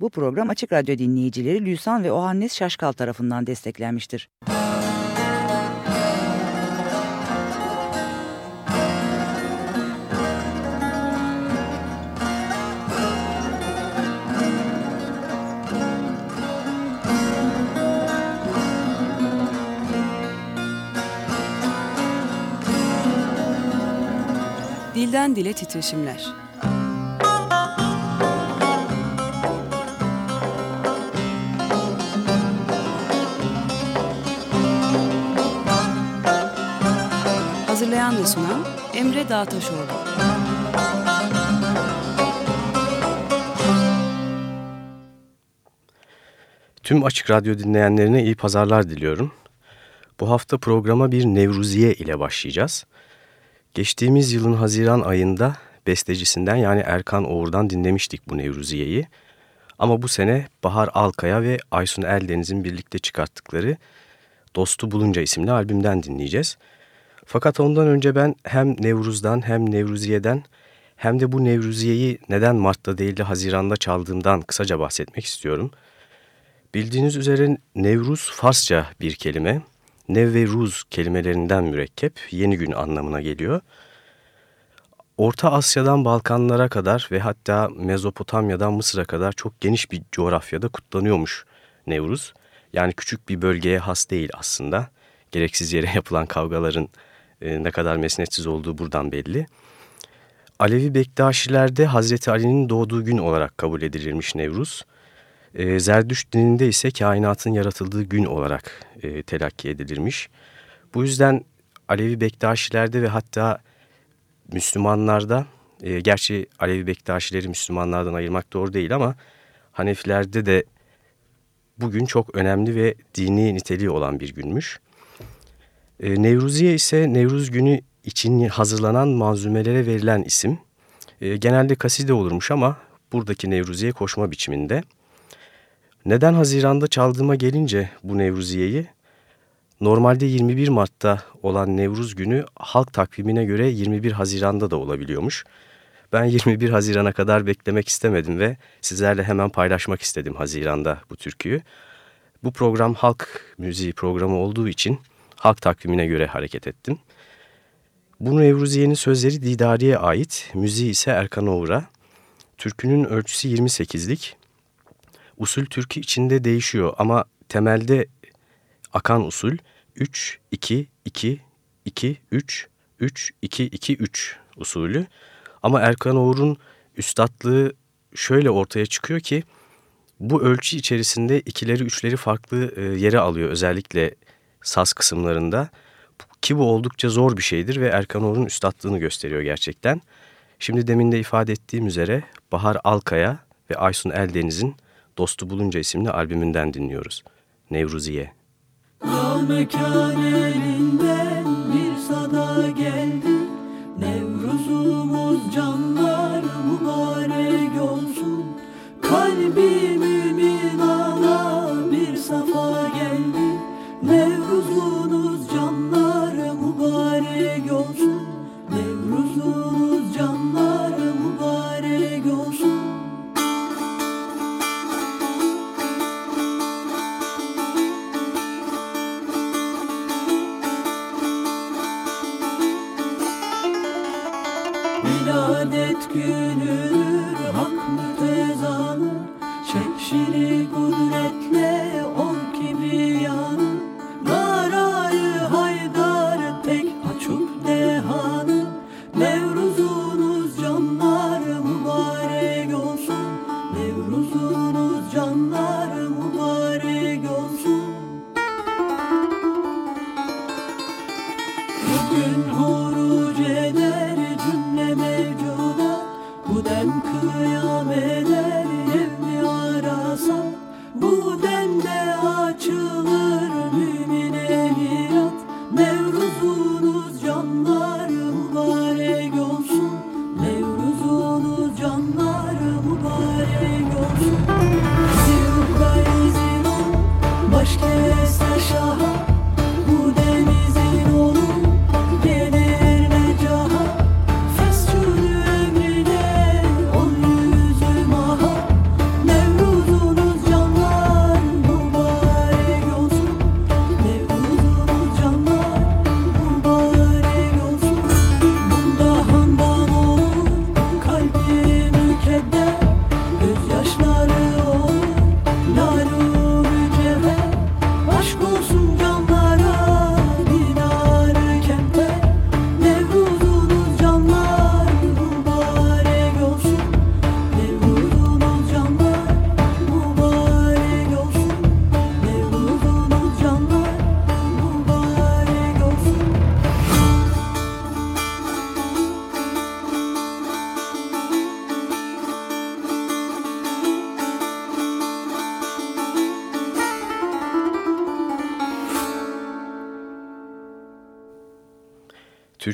Bu program Açık Radyo dinleyicileri Lüsan ve Ohannes Şaşkal tarafından desteklenmiştir. Dilden Dile Titreşimler Hazırlayan ve sunan Emre Dağtaşoğlu Tüm Açık Radyo dinleyenlerine iyi pazarlar diliyorum. Bu hafta programa bir Nevruziye ile başlayacağız. Geçtiğimiz yılın Haziran ayında bestecisinden yani Erkan Oğur'dan dinlemiştik bu Nevruziye'yi. Ama bu sene Bahar Alkaya ve Aysun Eldeniz'in birlikte çıkarttıkları Dostu Bulunca isimli albümden dinleyeceğiz. Fakat ondan önce ben hem Nevruz'dan hem Nevruziye'den hem de bu Nevruziye'yi neden Mart'ta değil de Haziran'da çaldığımdan kısaca bahsetmek istiyorum. Bildiğiniz üzere Nevruz Farsça bir kelime. Nev ve Ruz kelimelerinden mürekkep, yeni gün anlamına geliyor. Orta Asya'dan Balkanlara kadar ve hatta Mezopotamya'dan Mısır'a kadar çok geniş bir coğrafyada kutlanıyormuş Nevruz. Yani küçük bir bölgeye has değil aslında. Gereksiz yere yapılan kavgaların e, ne kadar mesnetsiz olduğu buradan belli. Alevi Bektaşilerde Hazreti Ali'nin doğduğu gün olarak kabul edilirmiş Nevruz. E, Zerdüşt dininde ise kainatın yaratıldığı gün olarak e, telakki edilirmiş. Bu yüzden Alevi Bektaşilerde ve hatta Müslümanlarda, gerçi Alevi Bektaşileri Müslümanlardan ayırmak doğru değil ama Hanefilerde de bugün çok önemli ve dini niteliği olan bir günmüş. E, Nevruziye ise Nevruz günü için hazırlanan malzumelere verilen isim. E, genelde kaside olurmuş ama buradaki Nevruziye koşma biçiminde. Neden Haziran'da çaldığıma gelince bu Nevruziye'yi, normalde 21 Mart'ta olan Nevruz günü halk takvimine göre 21 Haziran'da da olabiliyormuş. Ben 21 Haziran'a kadar beklemek istemedim ve sizlerle hemen paylaşmak istedim Haziran'da bu türküyü. Bu program halk müziği programı olduğu için halk takvimine göre hareket ettim. Bu Nevruziye'nin sözleri Didari'ye ait, müziği ise Erkan Oğur'a. Türkünün ölçüsü 28'lik. Usul türkü içinde değişiyor ama temelde akan usul 3 2 2 2 3 3 2 2 3 usulü. Ama Erkan Oğur'un üstadlığı şöyle ortaya çıkıyor ki bu ölçü içerisinde ikileri üçleri farklı e, yere alıyor özellikle saz kısımlarında. Ki bu oldukça zor bir şeydir ve Erkan Oğur'un üstadlığını gösteriyor gerçekten. Şimdi demin de ifade ettiğim üzere Bahar Alkaya ve Aysun Eldeniz'in Dostu Bulunca isimli albümünden dinliyoruz. Nevruziye. Al mekan elinden bir sada geldi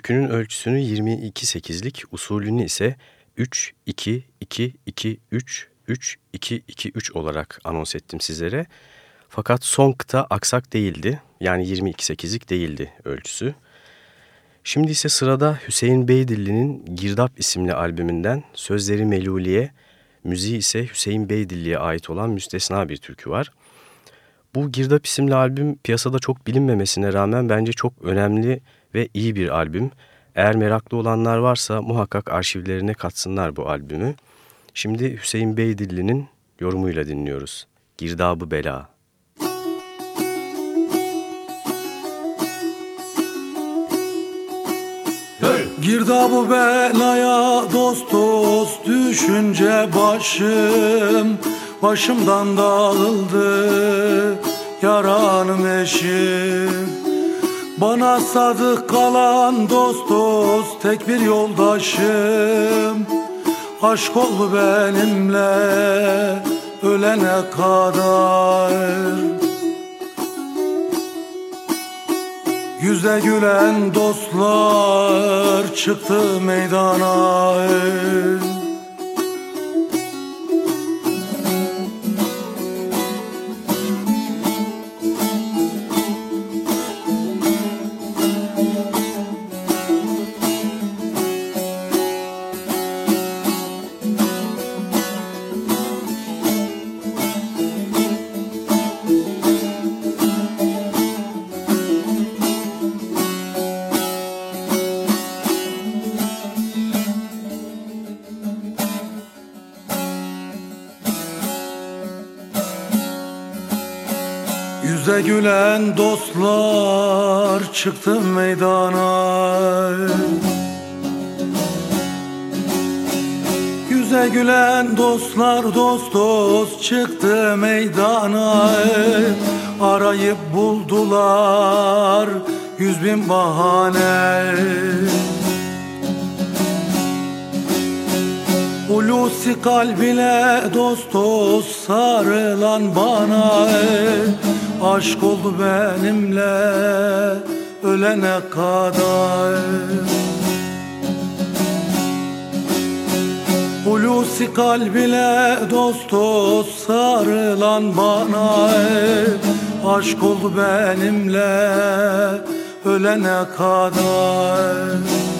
Türkünün ölçüsünü 22-8'lik, usulünü ise 3-2-2-2-3-3-2-2-3 olarak anons ettim sizlere. Fakat son kıta aksak değildi. Yani 22-8'lik değildi ölçüsü. Şimdi ise sırada Hüseyin Beydilli'nin Girdap isimli albümünden sözleri Meluli'ye, müziği ise Hüseyin Beydilli'ye ait olan müstesna bir türkü var. Bu Girdap isimli albüm piyasada çok bilinmemesine rağmen bence çok önemli ve iyi bir albüm. Eğer meraklı olanlar varsa muhakkak arşivlerine katsınlar bu albümü. Şimdi Hüseyin Beydilli'nin yorumuyla dinliyoruz. Girdabı Bela. Girdabı belaya dost dost düşünce başım Başımdan dağıldı yaranım eşim Bana sadık kalan dost dost tek bir yoldaşım. Aşk oldu benimle ölene kadar. Yüze gülen dostlar çıktı meydana dostlar çıktı meydana. Yüze gülen dostlar dost dost çıktı meydana. Arayıp buldular yüz bin bahane. Hulusi kalbine dost dost sarılan bana. Aşk oldu benimle ölene kadar. Hulusi kalbine dost dost sarılan bana Aşk oldu benimle ölene kadar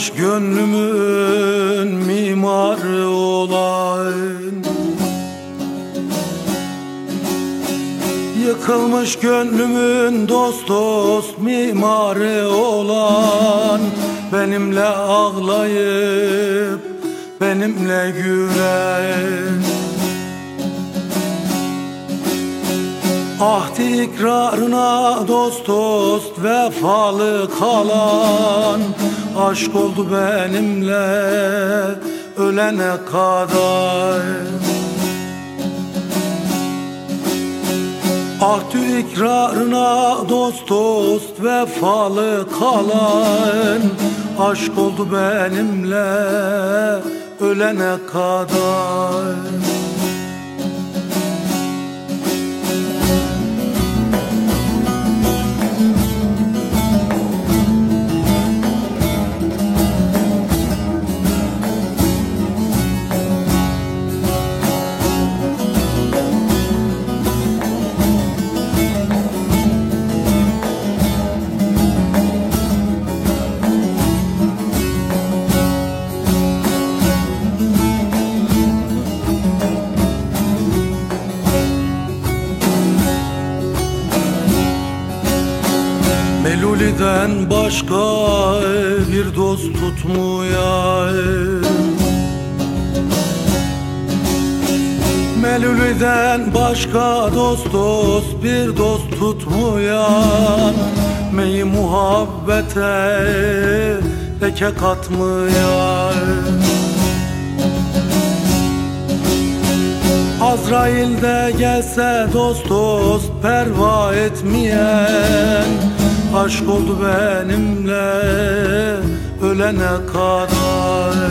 Yıkılmış gönlümün mimarı olan. Yıkılmış gönlümün dost dost mimarı olan. Benimle ağlayıp benimle gülen. Ahdi ikrarına dost dost vefalı kalan Aşk oldu benimle ölene kadar. Ahdü ikrarına dost dost vefalı kalan. Aşk oldu benimle ölene kadar Meluli'den başka bir dost tutmuyor Melülü'den başka dost dost bir dost tutmayan Meyi muhabbete eke katmaya Azrail de gelse dost dost perva etmeyen Aşk oldu benimle ölene kadar.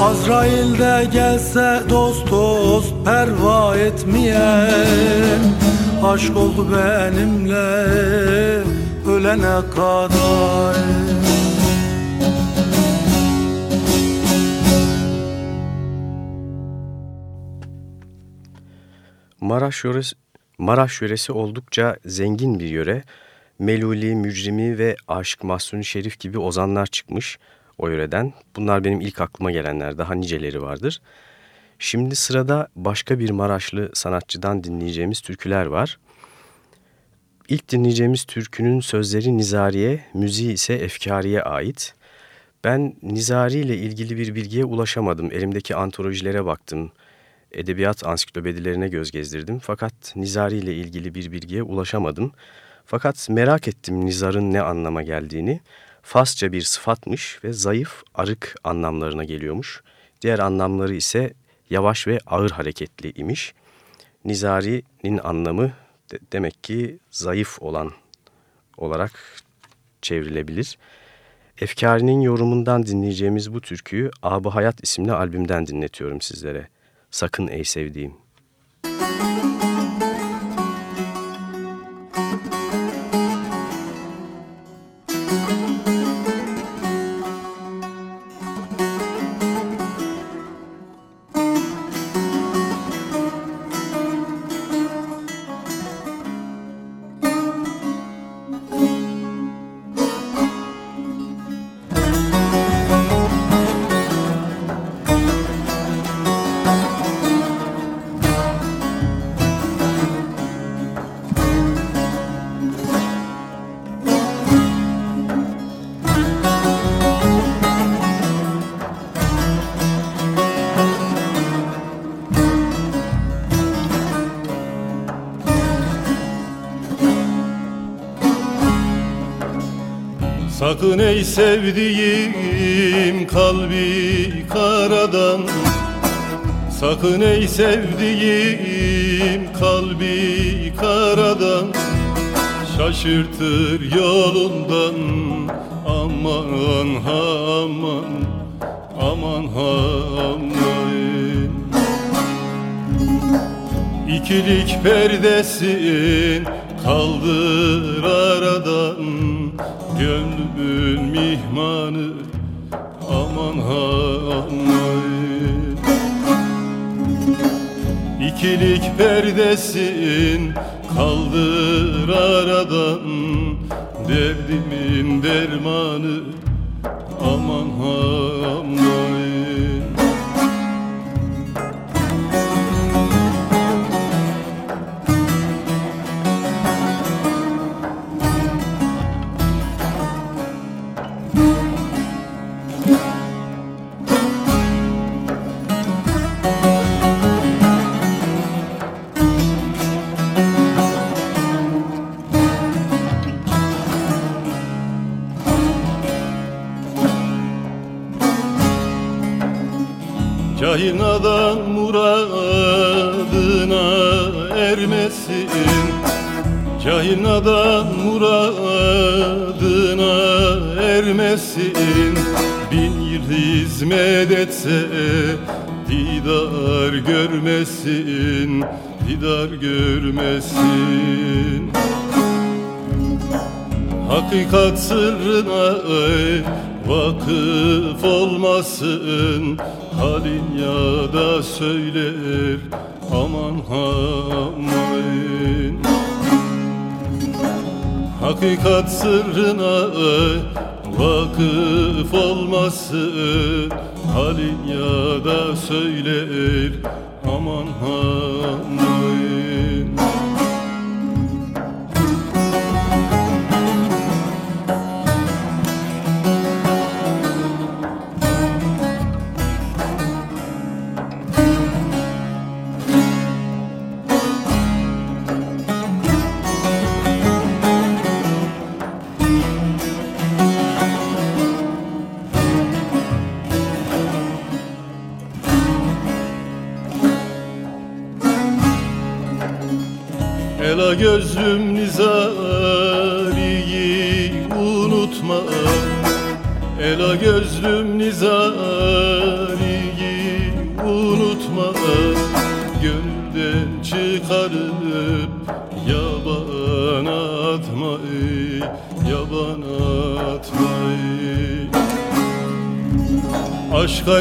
Azrail de gelse dost dost perva etmeyen Aşk oldu benimle ölene kadar. Maraş Maraş yöresi oldukça zengin bir yöre. Meluli, Mücrimi ve Aşık Mahsuni Şerif gibi ozanlar çıkmış o yöreden. Bunlar benim ilk aklıma gelenler. Daha niceleri vardır. Şimdi sırada başka bir Maraşlı sanatçıdan dinleyeceğimiz türküler var. İlk dinleyeceğimiz türkünün sözleri Nizari'ye, müziği ise Efkari'ye ait. Ben Nizari ile ilgili bir bilgiye ulaşamadım. Elimdeki antolojilere baktım edebiyat ansiklopedilerine göz gezdirdim fakat Nizari ile ilgili bir bilgiye ulaşamadım. Fakat merak ettim Nizar'ın ne anlama geldiğini. Fasça bir sıfatmış ve zayıf, arık anlamlarına geliyormuş. Diğer anlamları ise yavaş ve ağır hareketli imiş. Nizari'nin anlamı de demek ki zayıf olan olarak çevrilebilir. Efkari'nin yorumundan dinleyeceğimiz bu türküyü Abı Hayat isimli albümden dinletiyorum sizlere. Sakın ey sevdiğim. Sakın sevdiğim kalbi karadan. Sakın ey sevdiğim kalbi karadan. Şaşırtır yolundan. Aman ha aman Aman ha aman. İkilik perdesin kaldır aradan Gönlümün mihmanı aman ha aman İkilik perdesin kaldır aradan Derdimin dermanı aman ha aman nadan muradına ermesin. Bin yıl hizmet etse didar görmesin Didar görmesin. Hakikat sırrına vakıf olmasın. Halin ya da söyler aman aman Hakikat sırrına vakıf olmasın Halin ya da söyler aman aman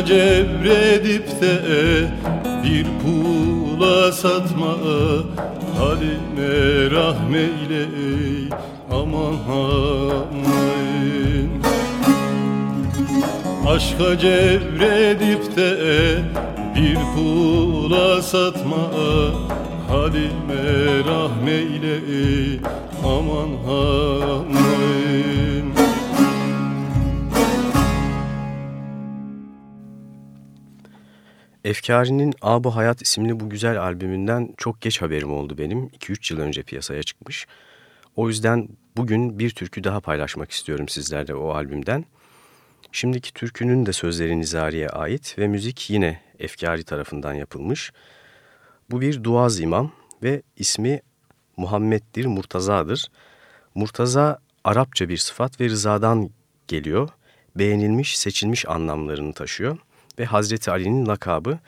Aşka cebredip de bir pula satma. Halime rahmeyle ey aman aman. Aşka cevredip Efkari'nin Abu Hayat isimli bu güzel albümünden çok geç haberim oldu benim. 2-3 yıl önce piyasaya çıkmış. O yüzden bugün bir türkü daha paylaşmak istiyorum sizlerle o albümden. Şimdiki türkünün de sözleri Nizari'ye ait ve müzik yine Efkari tarafından yapılmış. Bu bir duaz imam ve ismi Muhammed'dir, Murtaza'dır. Murtaza Arapça bir sıfat ve rızadan geliyor. Beğenilmiş, seçilmiş anlamlarını taşıyor ve Hazreti Ali'nin lakabı.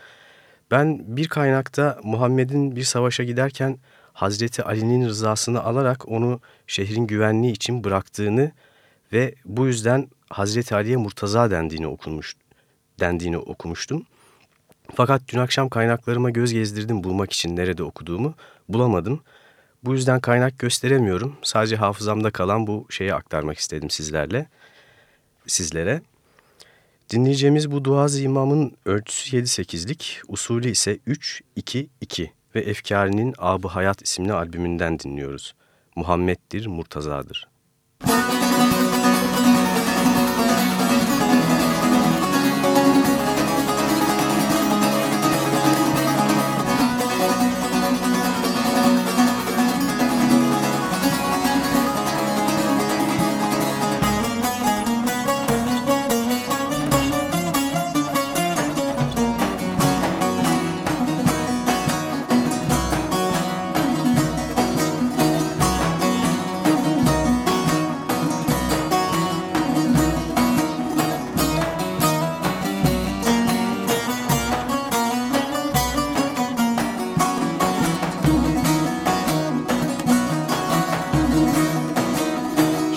Ben bir kaynakta Muhammed'in bir savaşa giderken Hazreti Ali'nin rızasını alarak onu şehrin güvenliği için bıraktığını ve bu yüzden Hazreti Ali'ye Murtaza dendiğini okunmuş dendiğini okumuştum. Fakat dün akşam kaynaklarıma göz gezdirdim bulmak için nerede okuduğumu bulamadım. Bu yüzden kaynak gösteremiyorum. Sadece hafızamda kalan bu şeyi aktarmak istedim sizlerle. Sizlere. Dinleyeceğimiz bu duaz imamın ölçüsü 7-8'lik, usulü ise 3-2-2 ve Efkari'nin Abı Hayat isimli albümünden dinliyoruz. Muhammed'dir, Murtaza'dır. Müzik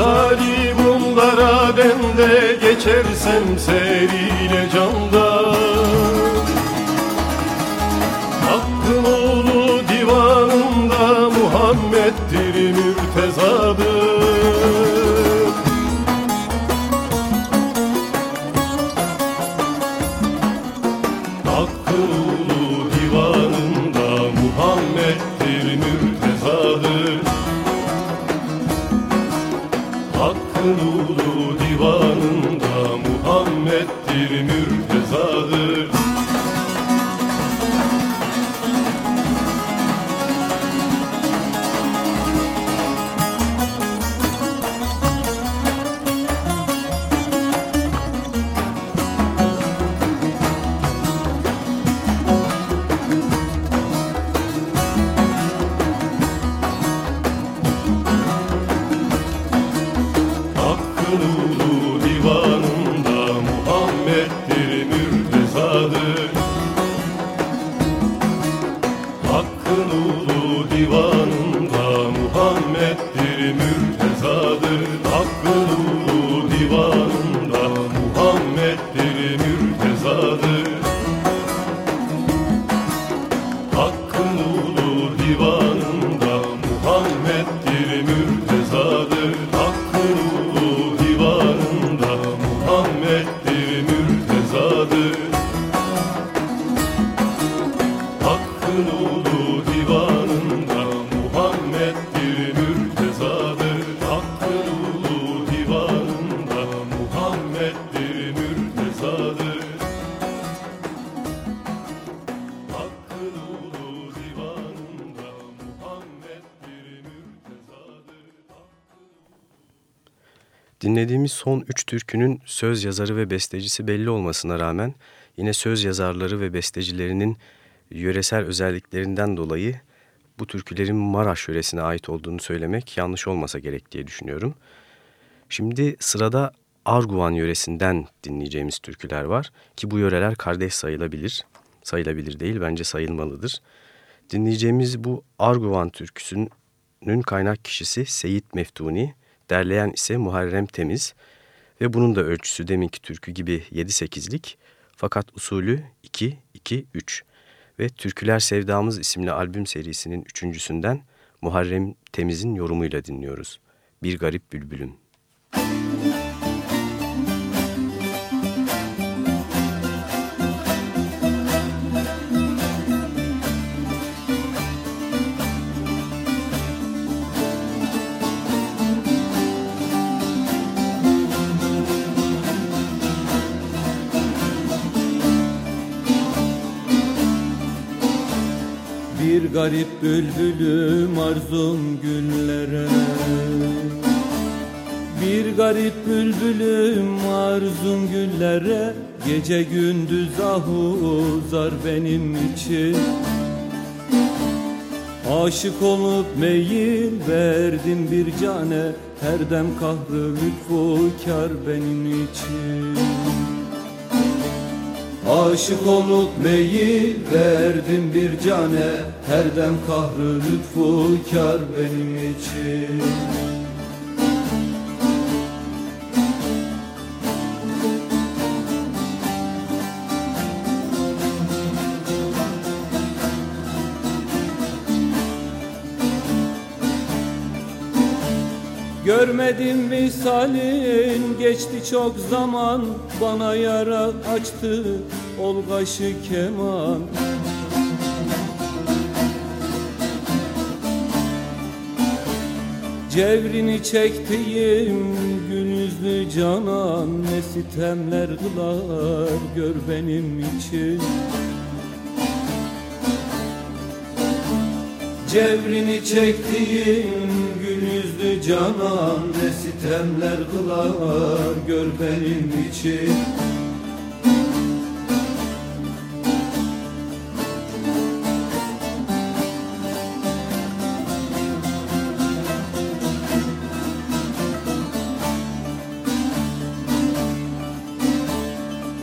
Nizari bunlara bende Geçersem seriyle canda Dinlediğimiz son üç türkünün söz yazarı ve bestecisi belli olmasına rağmen yine söz yazarları ve bestecilerinin yöresel özelliklerinden dolayı bu türkülerin Maraş yöresine ait olduğunu söylemek yanlış olmasa gerek diye düşünüyorum. Şimdi sırada Arguvan yöresinden dinleyeceğimiz türküler var ki bu yöreler kardeş sayılabilir. Sayılabilir değil bence sayılmalıdır. Dinleyeceğimiz bu Arguvan türküsünün kaynak kişisi Seyit Meftuni derleyen ise Muharrem Temiz ve bunun da ölçüsü deminki türkü gibi 7-8'lik fakat usulü 2-2-3 ve Türküler Sevdamız isimli albüm serisinin üçüncüsünden Muharrem Temiz'in yorumuyla dinliyoruz. Bir Garip Bülbülüm. Bir garip bülbülüm arzum güllere Bir garip bülbülüm arzum güllere Gece gündüz ahuzar benim için. Aşık olup meyil verdim bir cane. Her dem kahrı lütfu kar benim için Aşık olup meyil verdim bir cane? Her dem kahrı lütfu kar benim için. Görmedim misalin geçti çok zaman Bana yara açtı olgaşı keman Cevrini çektiğim gün yüzlü canan Ne sitemler kılar gör benim için. Cevrini çektiğim gül yüzlü canan Ne sitemler kılar gör benim için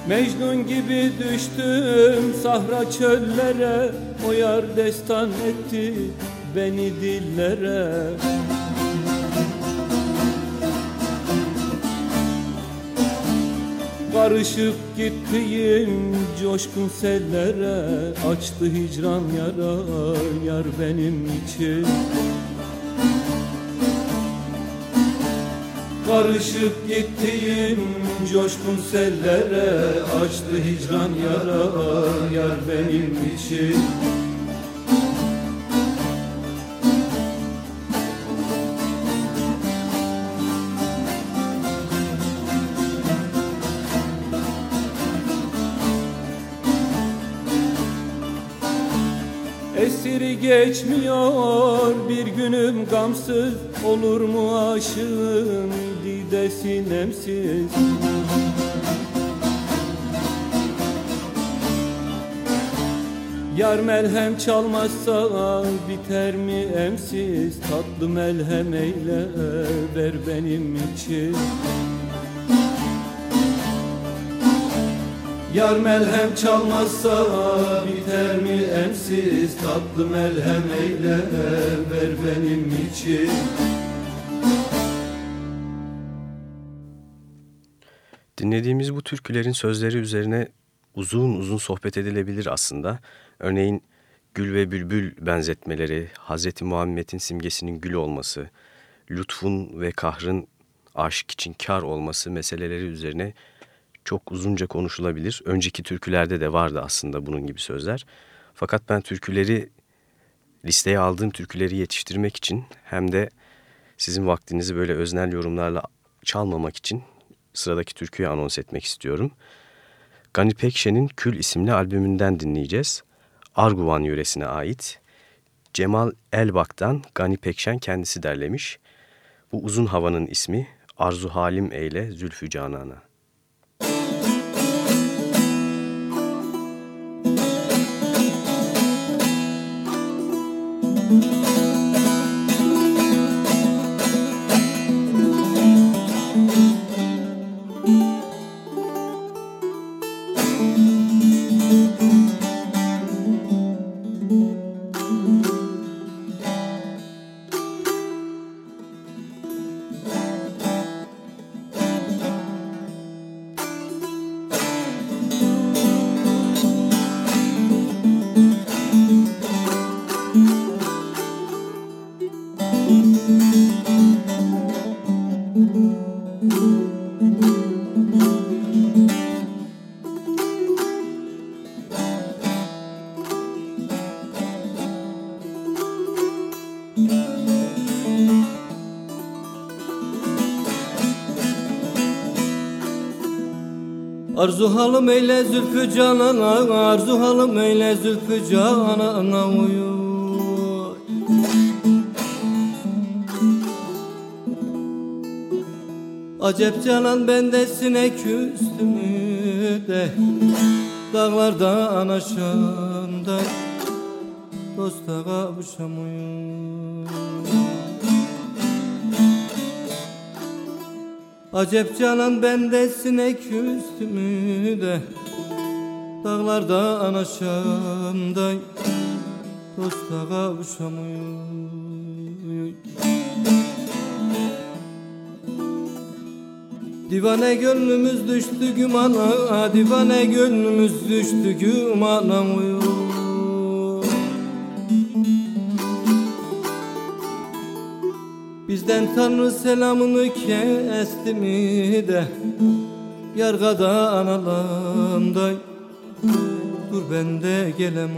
Mecnun gibi düştüm sahra çöllere O yar destan etti beni dillere. Karışıp gittiğim coşkun sellere Açtı hicran yara yar benim için. Karışıp gittiğim coşkun sellere Açtı hicran yara yar benim için. Esiri geçmiyor bir günüm gamsız. Olur mu aşığın didesi nemsiz Yar melhem çalmazsa biter mi emsiz? Tatlı melhem eyle ver benim için. Yar melhem çalmazsa biter mi emsiz? Tatlı melhem eyle ver benim için. Dinlediğimiz bu türkülerin sözleri üzerine uzun uzun sohbet edilebilir aslında. Örneğin gül ve bülbül benzetmeleri, Hz. Muhammed'in simgesinin gül olması, lütfun ve kahrın aşık için kar olması meseleleri üzerine çok uzunca konuşulabilir. Önceki türkülerde de vardı aslında bunun gibi sözler. Fakat ben türküleri, listeye aldığım türküleri yetiştirmek için hem de sizin vaktinizi böyle öznel yorumlarla çalmamak için sıradaki türküyü anons etmek istiyorum. Gani Pekşen'in Kül isimli albümünden dinleyeceğiz. Arguvan yöresine ait. Cemal Elbak'tan Gani Pekşen kendisi derlemiş. Bu uzun havanın ismi Arzu Halim Eyle Zülfü Canan'a. Eyle zülfü canana Arzu halım eyle zülfü canana uyuy Acep canan bendesine küstümü de Dağlardan aşağımda Dosta kavuşamıyor Acep canan bendesine küstümü de Dağlardan aşağımda Dosta kavuşamıyor Divane gönlümüz düştü gümana Divane gönlümüz düştü gümana uyuyor Bizden Tanrı selamını kesti mi de Yargada analamda Dur ben de gelem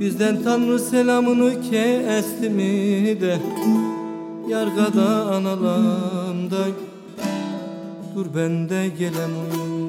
Bizden Tanrı selamını kesti mi de? Yargada analamda Dur ben de gelem uyur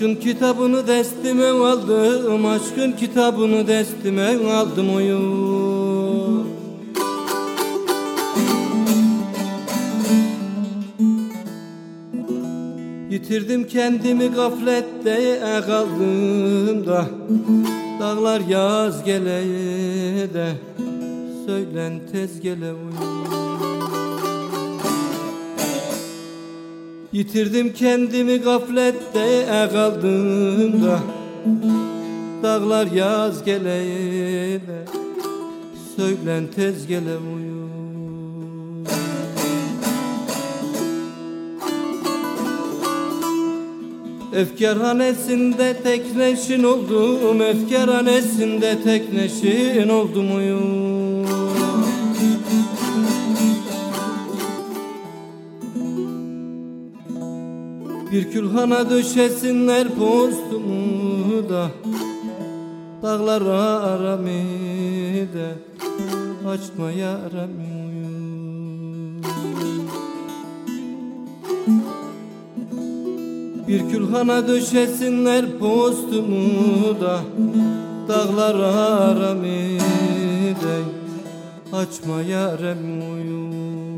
Aşkın kitabını destime aldım Aşkın kitabını destime aldım uyur Yitirdim kendimi gaflette kaldım da Dağlar yaz gele de Söylen tez gele uyur Yitirdim kendimi gaflette kaldım da. Dağlar yaz gele de Söylen tez gele uyur Efkarhanesinde tekneşin oldum Efkarhanesinde tekneşin oldum uyur Bir külhana döşesinler postumu da Dağlara aramide Açma yaramıyor Bir külhana döşesinler postumu da Dağlara aramide Açma yaramıyor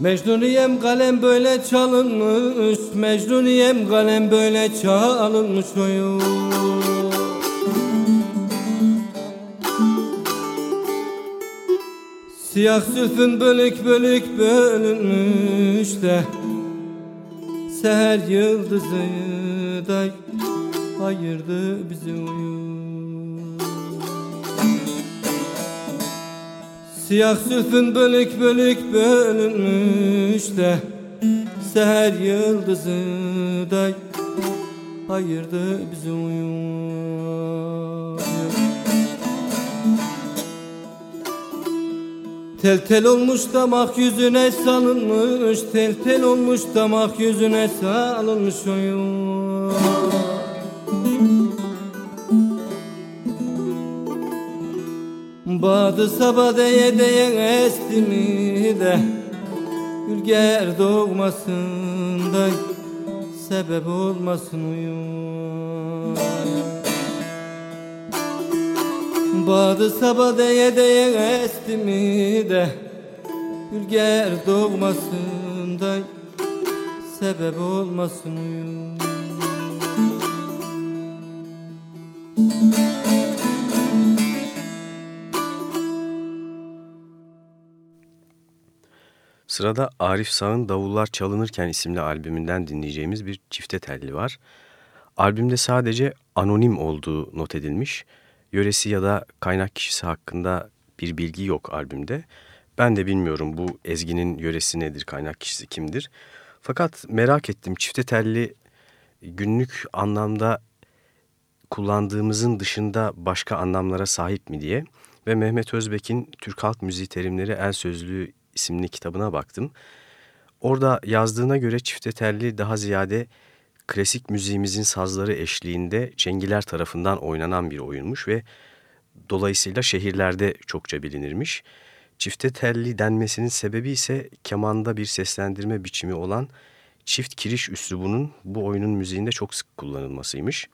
Mecnuniyem kalem böyle çalınmış Mecnuniyem kalem böyle çalınmış oyun Siyah sülfün bölük bölük bölünmüş de Seher yıldızı da ayırdı bizi uyum Siyah sülfün bölük bölük bölünmüş de Seher yıldızı da ayırdı bizi uyum Tel tel olmuş damak yüzüne salınmış Tel tel olmuş damak yüzüne salınmış oyun. Badı sabah deye deye esti mi de Ülger doğmasında sebep olmasın uyum Badı sabah deye deye esti mi de Ülger doğmasında sebep olmasın uyum Sırada Arif Sağ'ın Davullar Çalınırken isimli albümünden dinleyeceğimiz bir çifte telli var. Albümde sadece anonim olduğu not edilmiş. Yöresi ya da kaynak kişisi hakkında bir bilgi yok albümde. Ben de bilmiyorum bu ezginin yöresi nedir, kaynak kişisi kimdir. Fakat merak ettim çifte telli günlük anlamda kullandığımızın dışında başka anlamlara sahip mi diye ve Mehmet Özbek'in Türk Halk Müziği Terimleri El Sözlüğü isimli kitabına baktım. Orada yazdığına göre çifte telli daha ziyade klasik müziğimizin sazları eşliğinde çengiler tarafından oynanan bir oyunmuş ve dolayısıyla şehirlerde çokça bilinirmiş. Çifte telli denmesinin sebebi ise kemanda bir seslendirme biçimi olan çift kiriş üslubunun bu oyunun müziğinde çok sık kullanılmasıymış.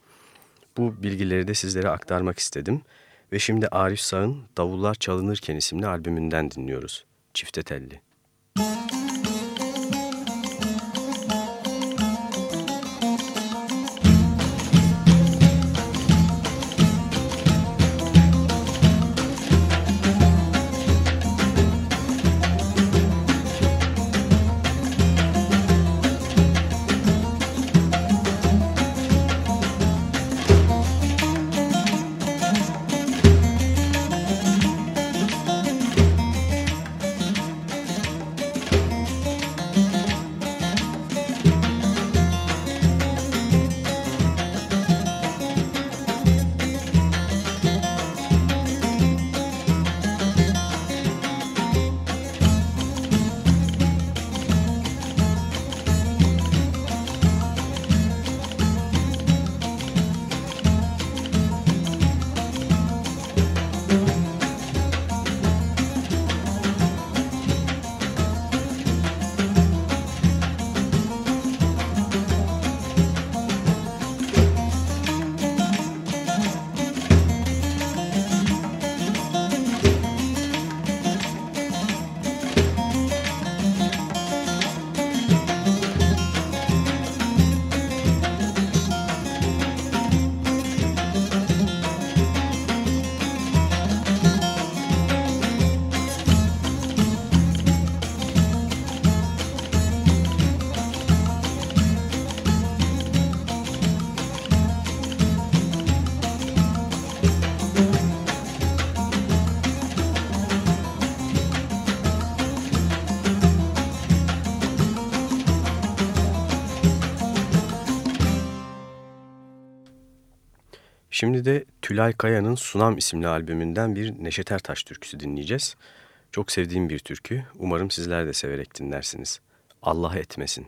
Bu bilgileri de sizlere aktarmak istedim ve şimdi Arif Sağ'ın Davullar Çalınırken isimli albümünden dinliyoruz. Çifte telli. Şimdi de Tülay Kaya'nın Sunam isimli albümünden bir Neşet Ertaş türküsü dinleyeceğiz. Çok sevdiğim bir türkü. Umarım sizler de severek dinlersiniz. Allah etmesin.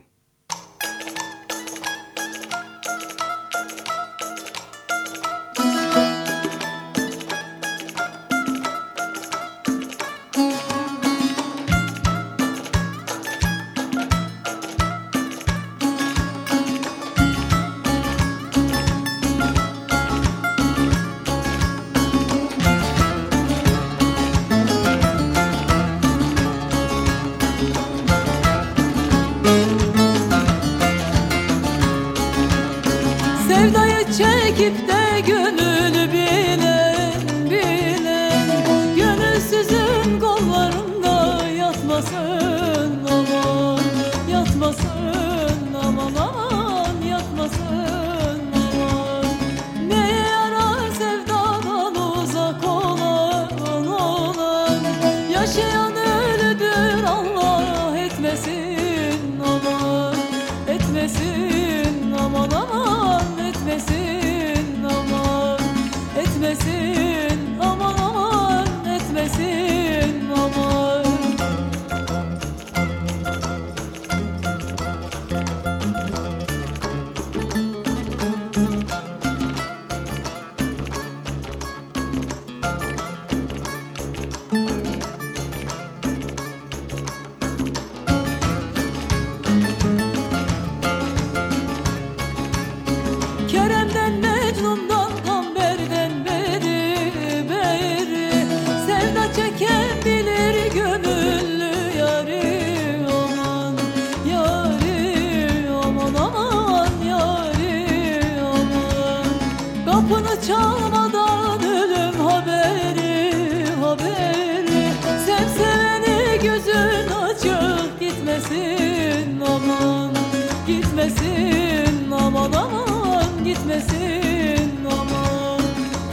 çekip de gönlünü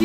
Bu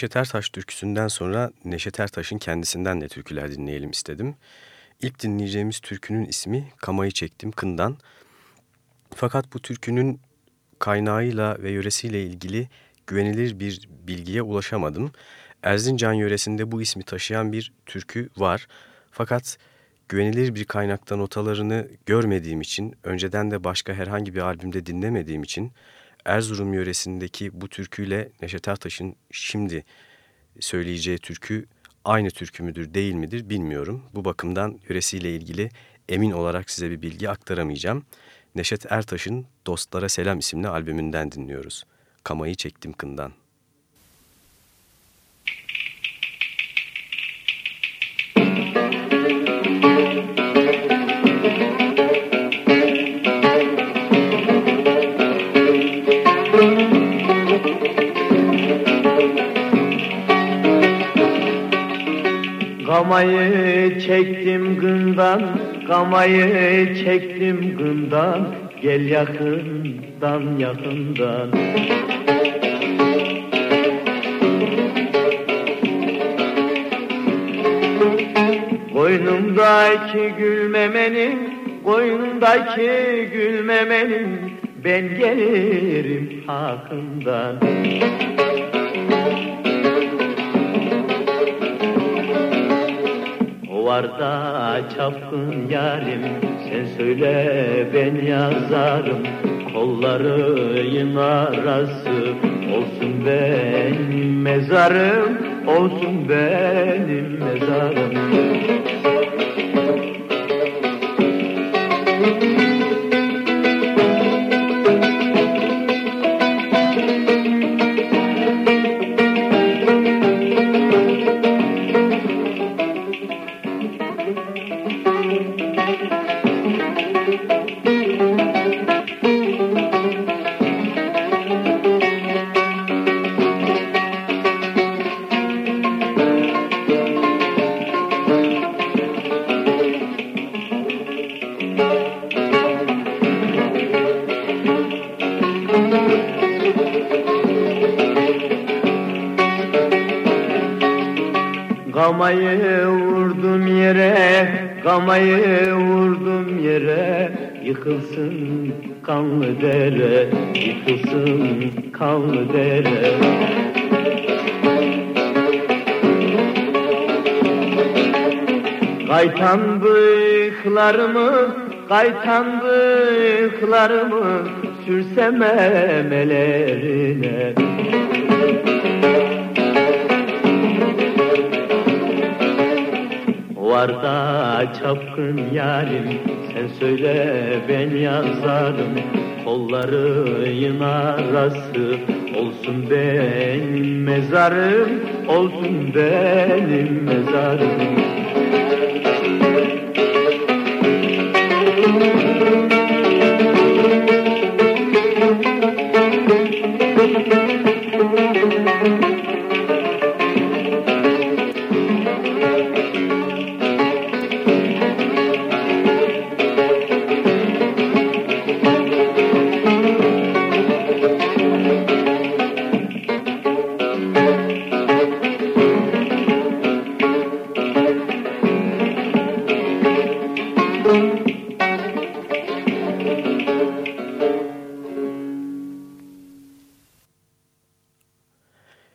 Neşet Ertaş türküsünden sonra Neşet Ertaş'ın kendisinden de türküler dinleyelim istedim. İlk dinleyeceğimiz türkünün ismi Kamayı Çektim Kından. Fakat bu türkünün kaynağıyla ve yöresiyle ilgili güvenilir bir bilgiye ulaşamadım. Erzincan yöresinde bu ismi taşıyan bir türkü var. Fakat güvenilir bir kaynakta notalarını görmediğim için, önceden de başka herhangi bir albümde dinlemediğim için Erzurum yöresindeki bu türküyle Neşet Ertaş'ın şimdi söyleyeceği türkü aynı türkü müdür değil midir bilmiyorum. Bu bakımdan yöresiyle ilgili emin olarak size bir bilgi aktaramayacağım. Neşet Ertaş'ın Dostlara Selam isimli albümünden dinliyoruz. Kamayı çektim kından. Kamayı çektim gından, kamayı çektim gından Gel yakından yakından. Koynumdaki gülmemenin, koynumdaki gülmemenin Ben gelirim hakkından Var da çapkın yarim. Sen söyle ben yazarım. Kollarıyın arası. Olsun benim mezarım Olsun benim mezarım Gamayı vurdum yere, gamayı vurdum yere. Yıkılsın kanlı dere, yıkılsın kanlı dere. Kaytan bıyıklarımı, kaytan bıyıklarımı Sürsem emelerine çapkın yarim. Sen söyle ben yazarım. Kollarıyın arası. Olsun benim mezarım Olsun benim mezarım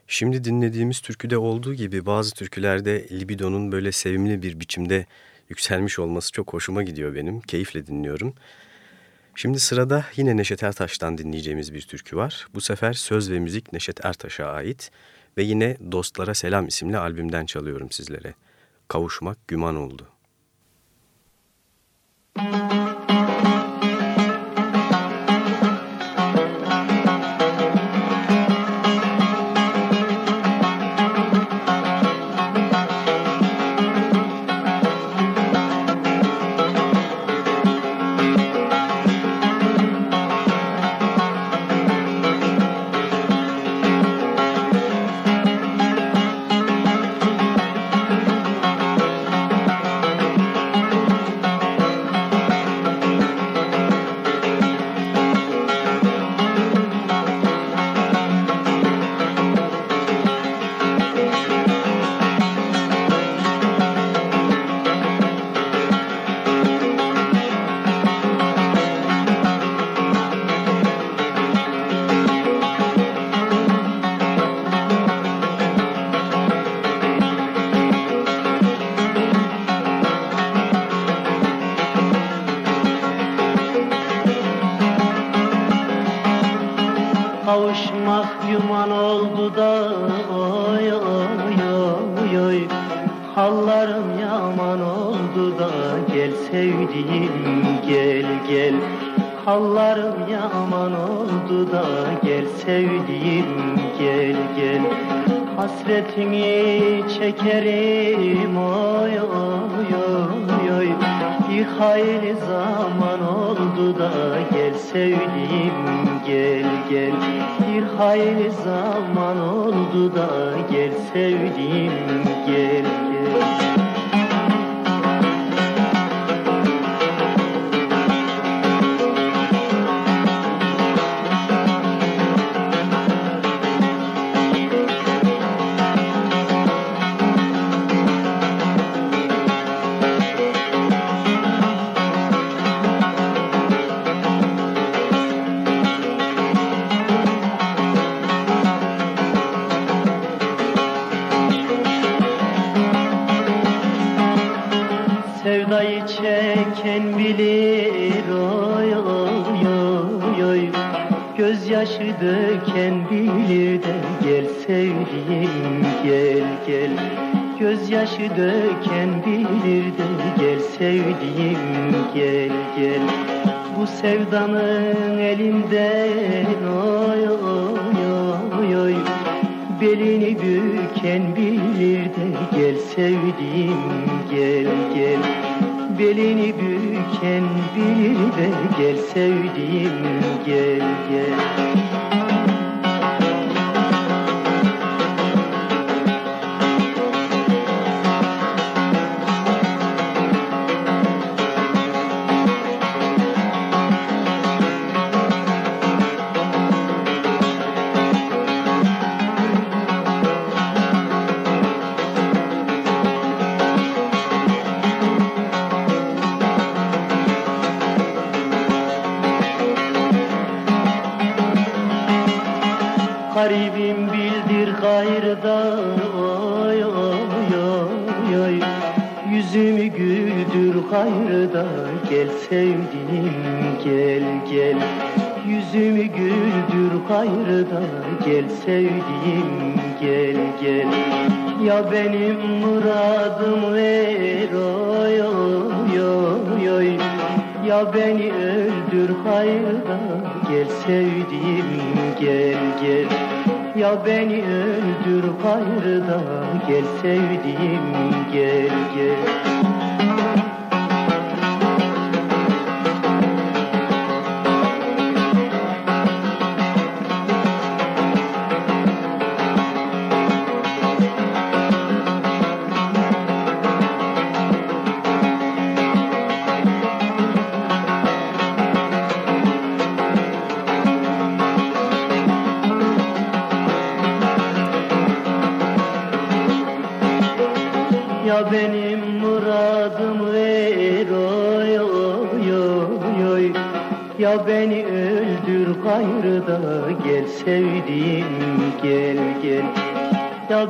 Şimdi dinlediğimiz türküde olduğu gibi bazı türkülerde libidonun böyle sevimli bir biçimde yükselmiş olması çok hoşuma gidiyor benim. Keyifle dinliyorum. Şimdi sırada yine Neşet Ertaş'tan dinleyeceğimiz bir türkü var. Bu sefer söz ve müzik Neşet Ertaş'a ait ve yine Dostlara Selam isimli albümden çalıyorum sizlere. Kavuşmak güman oldu. Hasretini çekerim oy oy oy oy. Bir hayli zaman oldu da gel sevdiğim gel gel. Bir hayli zaman oldu da gel sevdiğim gel gel Ya benim muradım ver oy oy oy oy. Ya beni öldür hayırda gel sevdiğim gel gel. Ya beni öldür hayırda gel sevdiğim gel gel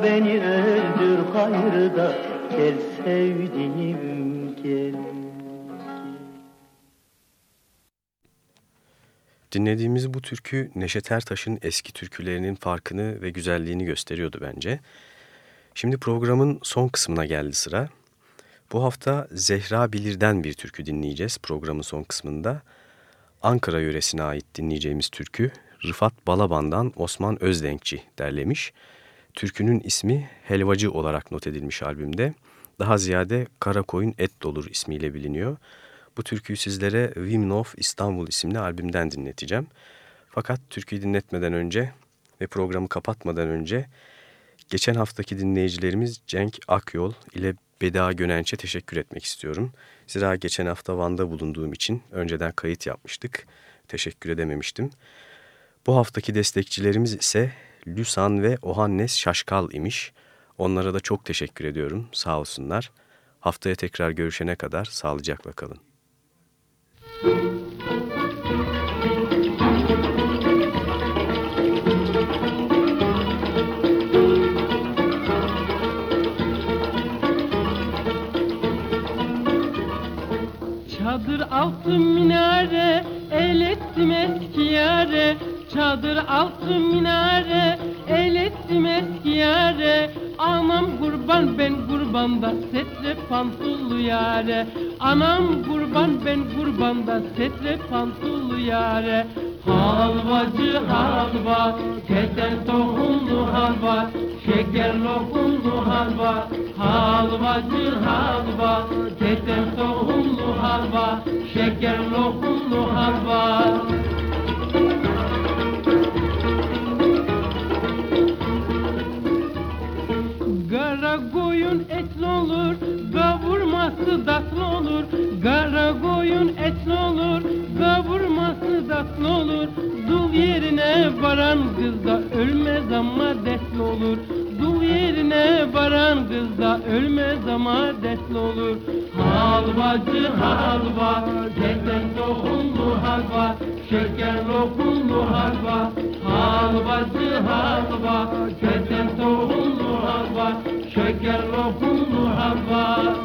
Beni öldür gayrıda gel sevdiğim gel Dinlediğimiz bu türkü Neşet Ertaş'ın eski türkülerinin farkını ve güzelliğini gösteriyordu bence. Şimdi programın son kısmına geldi sıra. Bu hafta Zehra Bilir'den bir türkü dinleyeceğiz programın son kısmında. Ankara yöresine ait dinleyeceğimiz türkü Rıfat Balaban'dan Osman Özdenkçi derlemiş. Türkünün ismi Helvacı olarak not edilmiş albümde. Daha ziyade Kara Koyun Et Dolur ismiyle biliniyor. Bu türküyü sizlere Women of İstanbul isimli albümden dinleteceğim. Fakat türküyü dinletmeden önce ve programı kapatmadan önce geçen haftaki dinleyicilerimiz Cenk Akyol ile Beda Gönenç'e teşekkür etmek istiyorum. Zira geçen hafta Van'da bulunduğum için önceden kayıt yapmıştık. Teşekkür edememiştim. Bu haftaki destekçilerimiz ise Lüsan ve Ohannes Şaşkal imiş. Onlara da çok teşekkür ediyorum. Sağ olsunlar. Haftaya tekrar görüşene kadar sağlıcakla kalın. Çadır altı minare el ettim eski yare Çadır altı minare el ettim eski yare Anam kurban ben kurbanda setre pantullu yare. Anam kurban ben kurbanda setre pantullu yare. Halvacı halva, keten tohumlu halva Şeker lokumlu halva, halvacı halva Keten tohumlu halva, şeker lokumlu varan kız da ölmez ama dertli olur. Dul yerine varan kız da ölmez ama dertli olur. Halvacı halva, keten tohumlu halva, şeker lokumlu halva. Halvacı halva, keten tohumlu halva, şeker lokumlu halva.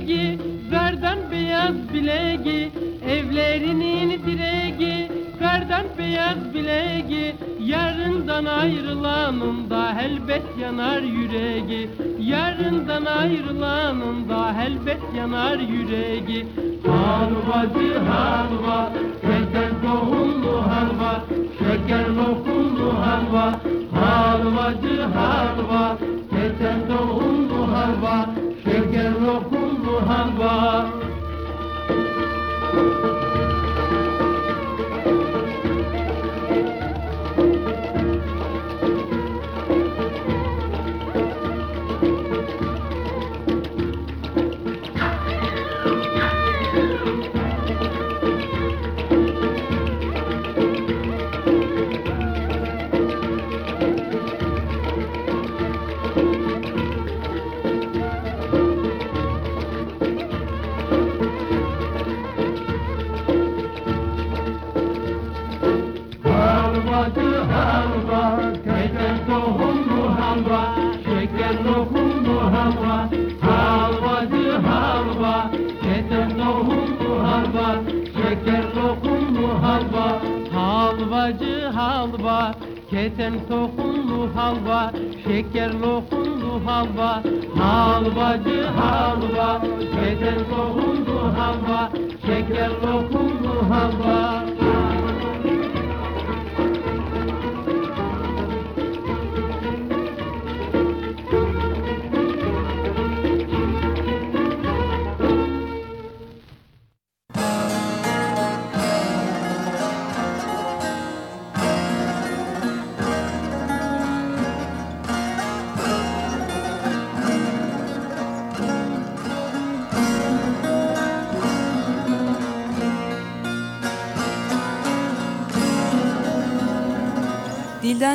Direği Kardan beyaz bileği Evlerinin direği Kardan beyaz bileği Yarından ayrılanın da elbet yanar yüreği Yarından ayrılanın da elbet yanar yüreği Halvacı halva Şeker tohumlu halva Şeker lokumlu halva. Halvacı halva Şeker tohumlu halva lokumlu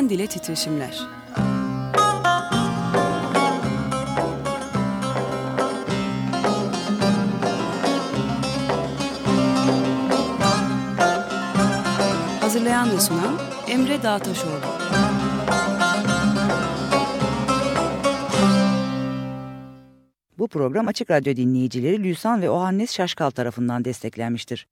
Dile titreşimler. Hazırlayan ve sunan Emre Dağtaşoğlu. Bu program Açık Radyo dinleyicileri Lüsan ve Ohannes Şaşkal tarafından desteklenmiştir.